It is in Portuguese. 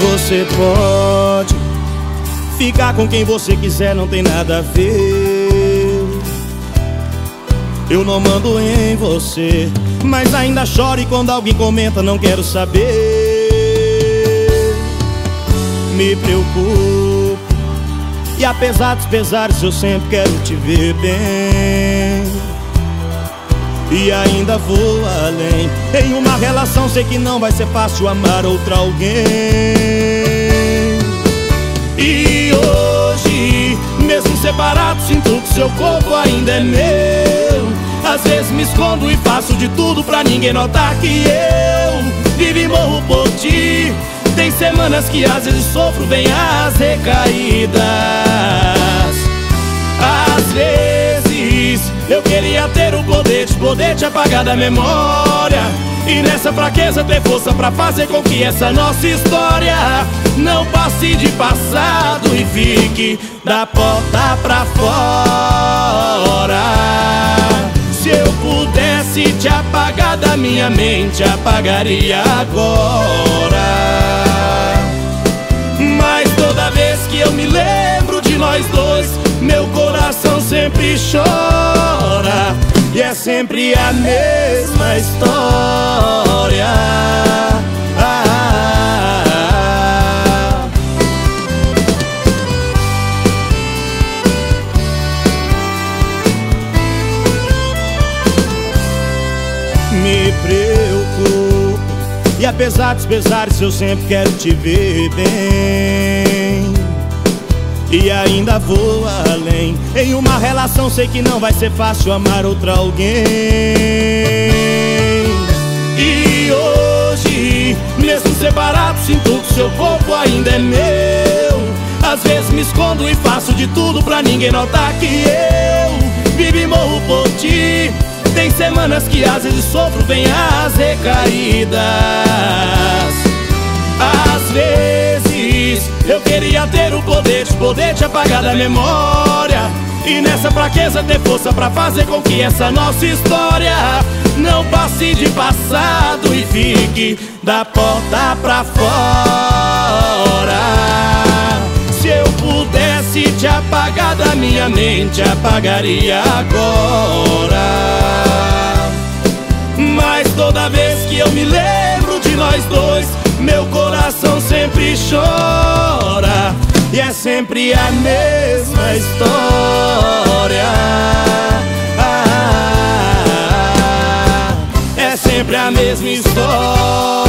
Você pode ficar com quem você quiser, não tem nada a ver. Eu não mando em você, mas ainda choro e quando alguém comenta, não quero saber. Me preocupo, e apesar dos pesares, eu sempre quero te ver bem. E ainda vou além. Em uma relação, sei que não vai ser fácil amar outra alguém. E hoje, mesmo separado, sinto que seu corpo ainda é meu. Às vezes me escondo e faço de tudo pra ninguém notar que eu vivo e morro por ti. Tem semanas que às vezes sofro, vem as recaídas. Às vezes eu queria ter o poder de poder te apagar da memória. E nessa fraqueza ter força pra fazer com que essa nossa história não passe de passado e fique da porta pra fora. Se eu pudesse te apagar da minha mente, apagaria agora. Mas toda vez que eu me lembro de nós dois, meu coração sempre chora. E é sempre a mesma história. Ah, ah, ah. Me preocupo. E apesar dos pesares, eu sempre quero te ver bem. E ainda vou além. Em uma relação, sei que não vai ser fácil amar outra alguém. E hoje, mesmo separado, sinto que seu corpo ainda é meu. Às vezes me escondo e faço de tudo pra ninguém notar que eu vivo e morro por ti. Tem semanas que às vezes sofro, vem as recaídas. Às vezes eu queria ter poder de poder te apagar da memória. E nessa fraqueza ter força pra fazer com que essa nossa história não passe de passado e fique da porta pra fora. Se eu pudesse te apagar da minha mente, apagaria agora. Mas toda vez que eu me lembro de nós dois, meu coração sempre chora. E é sempre a mesma história. Ah, é sempre a mesma história.